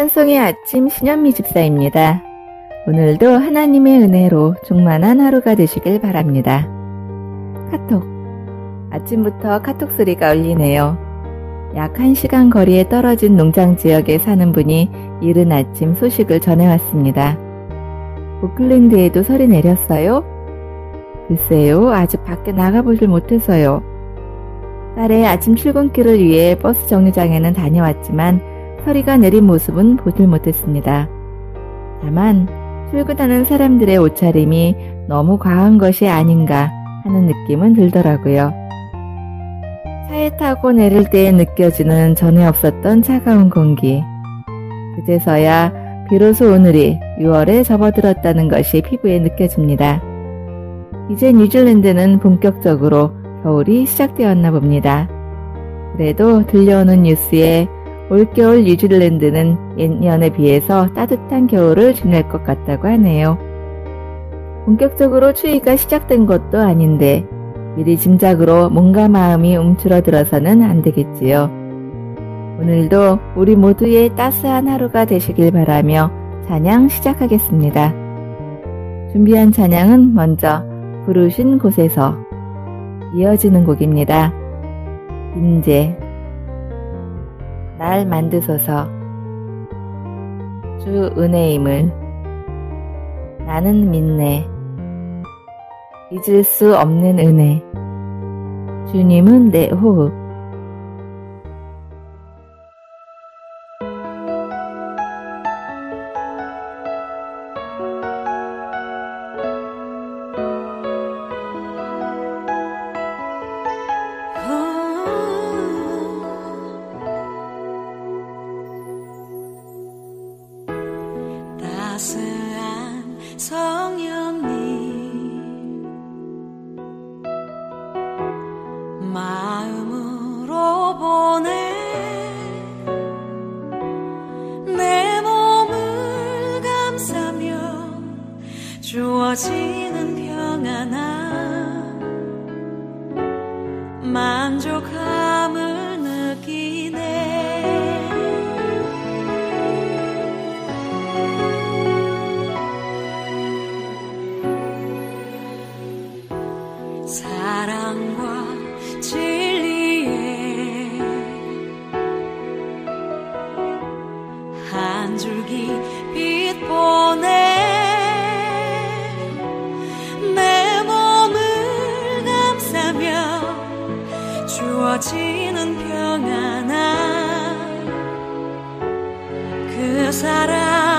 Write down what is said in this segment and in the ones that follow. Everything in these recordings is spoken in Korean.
찬송의 아침 신현미 집사입니다. 오늘도 하나님의 은혜로 충만한 하루가 되시길 바랍니다. 카톡. 아침부터 카톡 소리가 울리네요. 약 1시간 거리에 떨어진 농장 지역에 사는 분이 이른 아침 소식을 전해왔습니다. 오클랜드에도 설이 내렸어요? 글쎄요, 아직 밖에 나가보질 못해서요. 딸의 아침 출근길을 위해 버스 정류장에는 다녀왔지만 서리가 내린 모습은 보질 못했습니다. 다만 출근하는 사람들의 옷차림이 너무 과한 것이 아닌가 하는 느낌은 들더라고요. 차에 타고 내릴 때 느껴지는 전에 없었던 차가운 공기. 그제서야 비로소 오늘이 6월에 접어들었다는 것이 피부에 느껴집니다. 이제 뉴질랜드는 본격적으로 겨울이 시작되었나 봅니다. 그래도 들려오는 뉴스에 올겨울 뉴질랜드는 예년에 비해서 따뜻한 겨울을 지낼 것 같다고 하네요. 본격적으로 추위가 시작된 것도 아닌데 미리 짐작으로 몸과 마음이 움츠러들어서는 안 되겠지요. 오늘도 우리 모두의 따스한 하루가 되시길 바라며 찬양 시작하겠습니다. 준비한 찬양은 먼저 부르신 곳에서 이어지는 곡입니다. 인제 날 만드소서. 주 은혜임을 나는 믿네. 잊을 수 없는 은혜. 주님은 내 호흡 주어지는 평안함. 그 사랑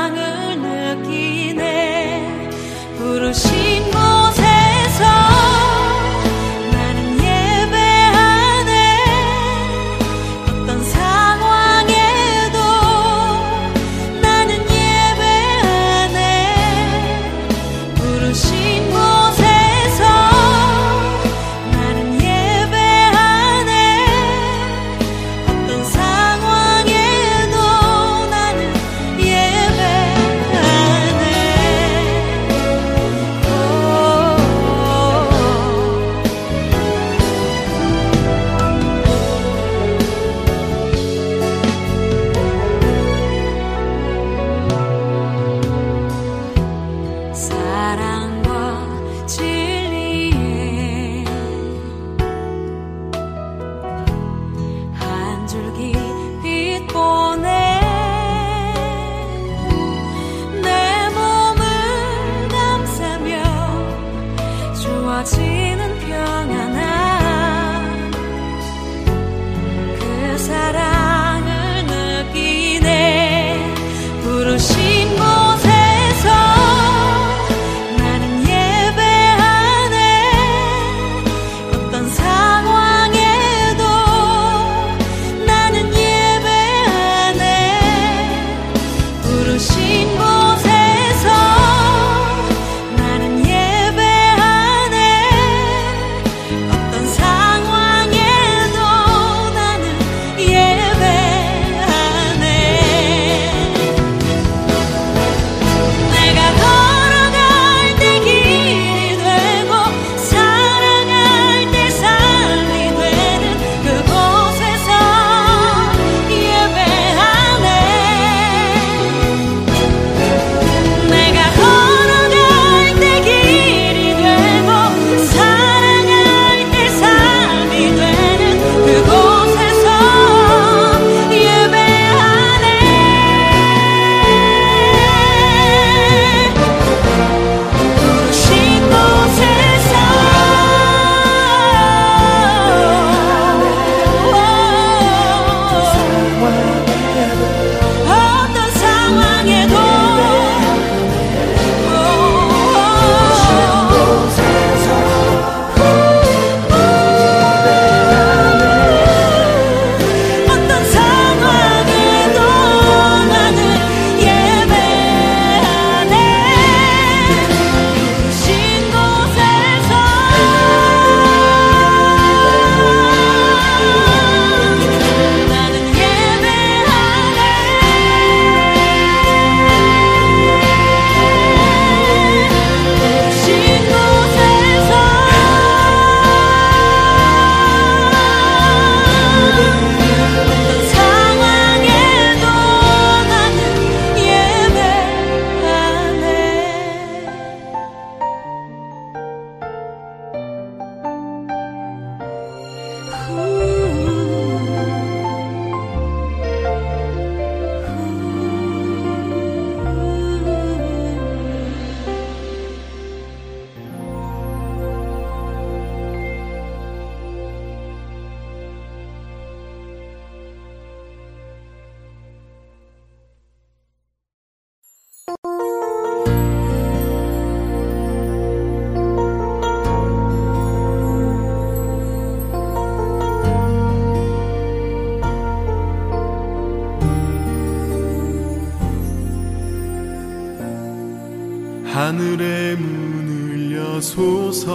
하늘의 문을 여소서.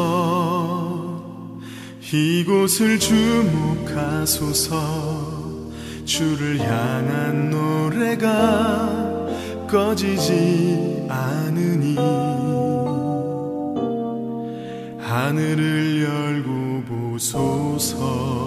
이곳을 주목하소서. 주를 향한 노래가 꺼지지 않으니. 하늘을 열고 보소서.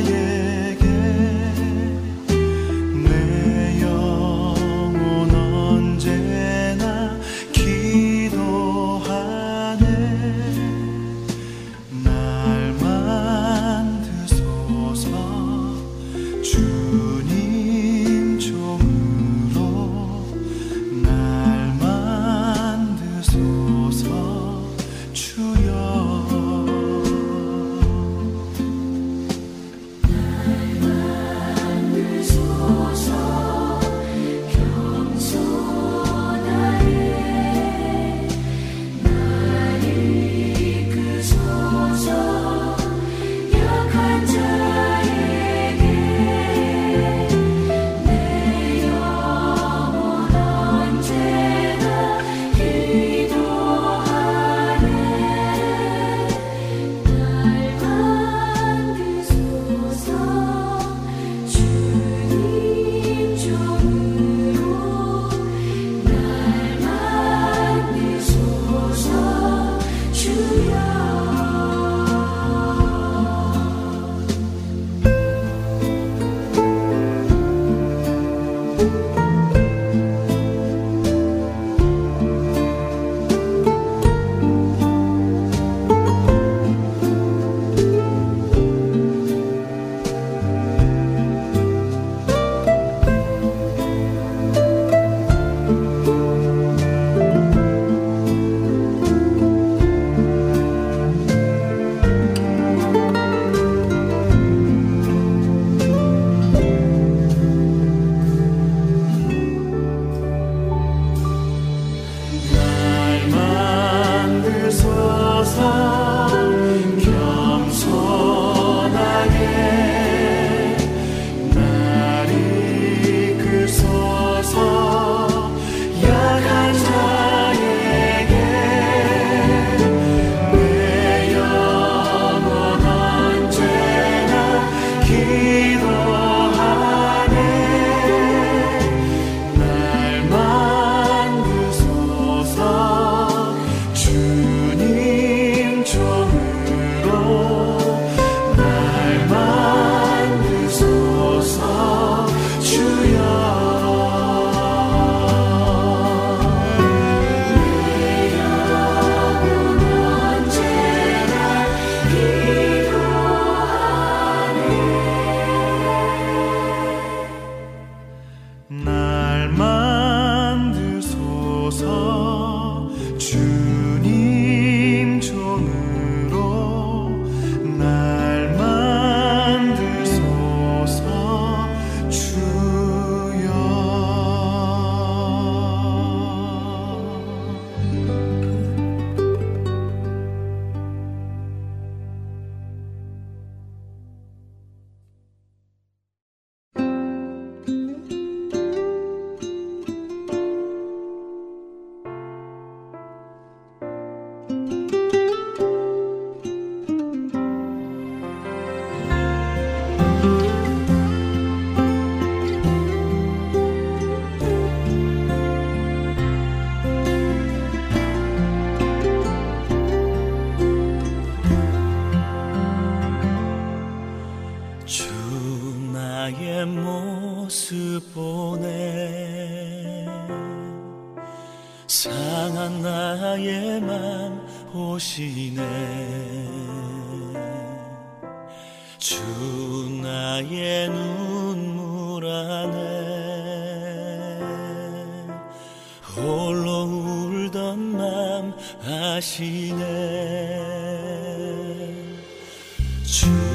yeah. 홀로 울던 맘 아시네. 주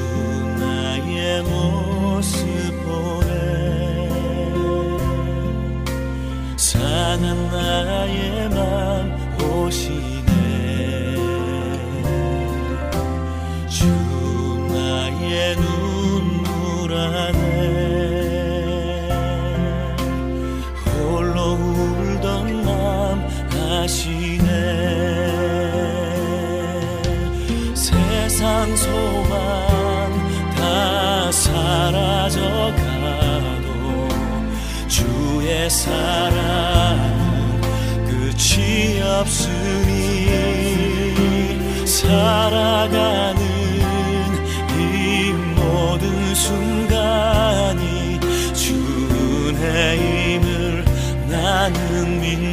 我能。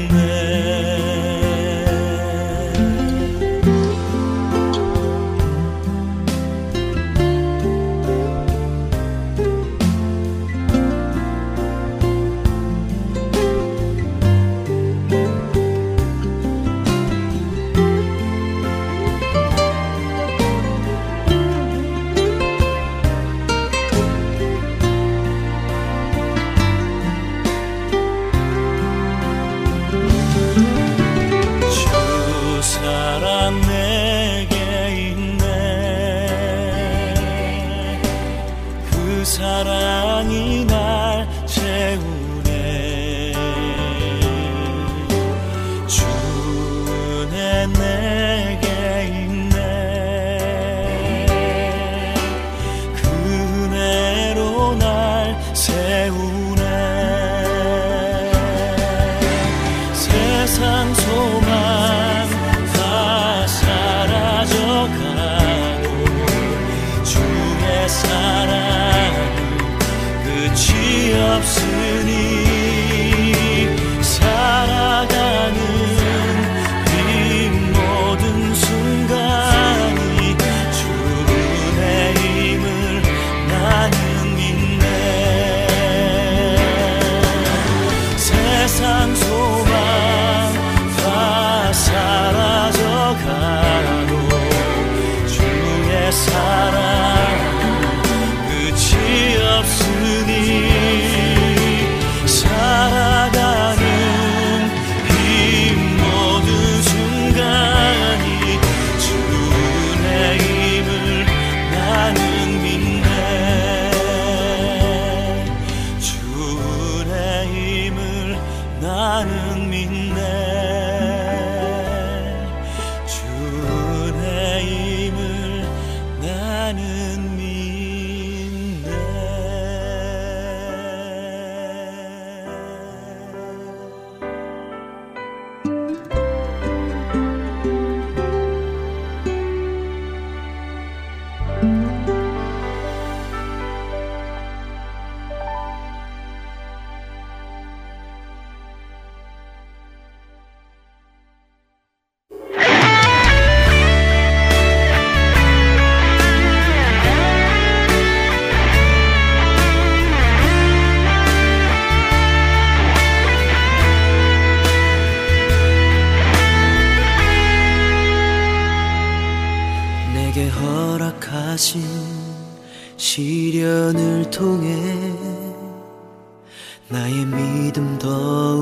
나는 믿네.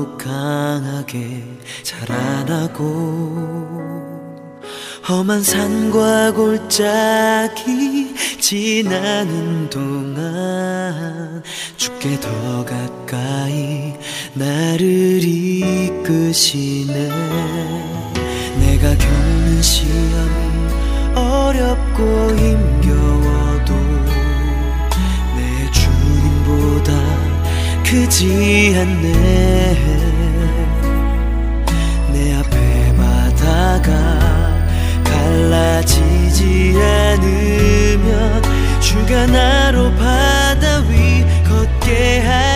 더욱 강하게 자라나고 험한 산과 골짜기 지나는 동안 죽게 더 가까이 나를 이끄시네. 내가 겪는 시험이 어렵고 힘겨워도 내 주님보다 크지 않네. 내 앞에 바다가 갈라지지 않으면 주가 나로 바다 위 걷게 하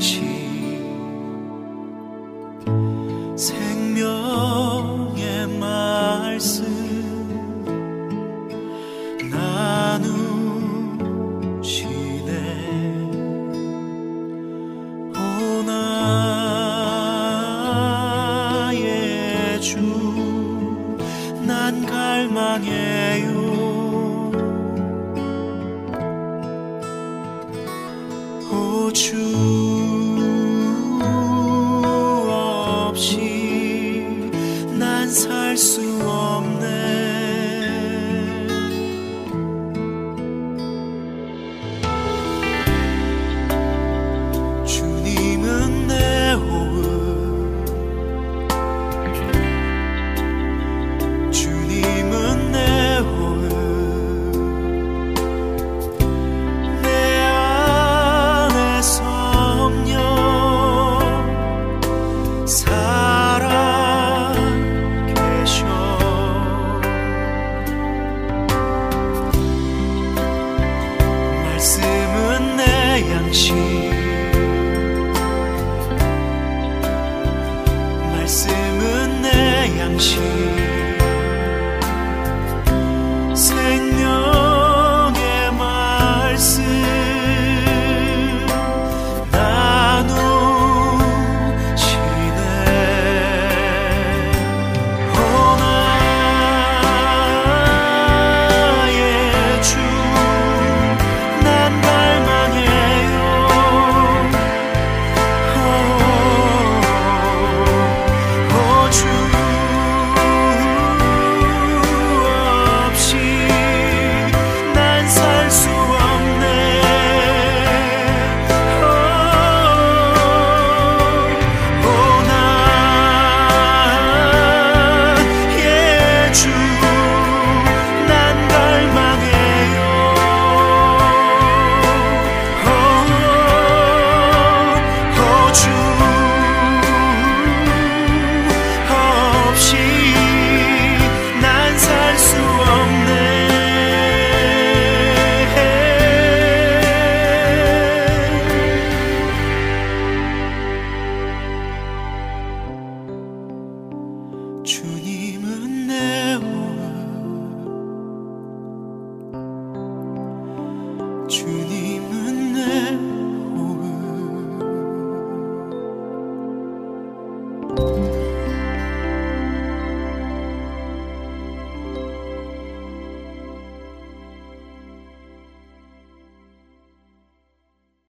주님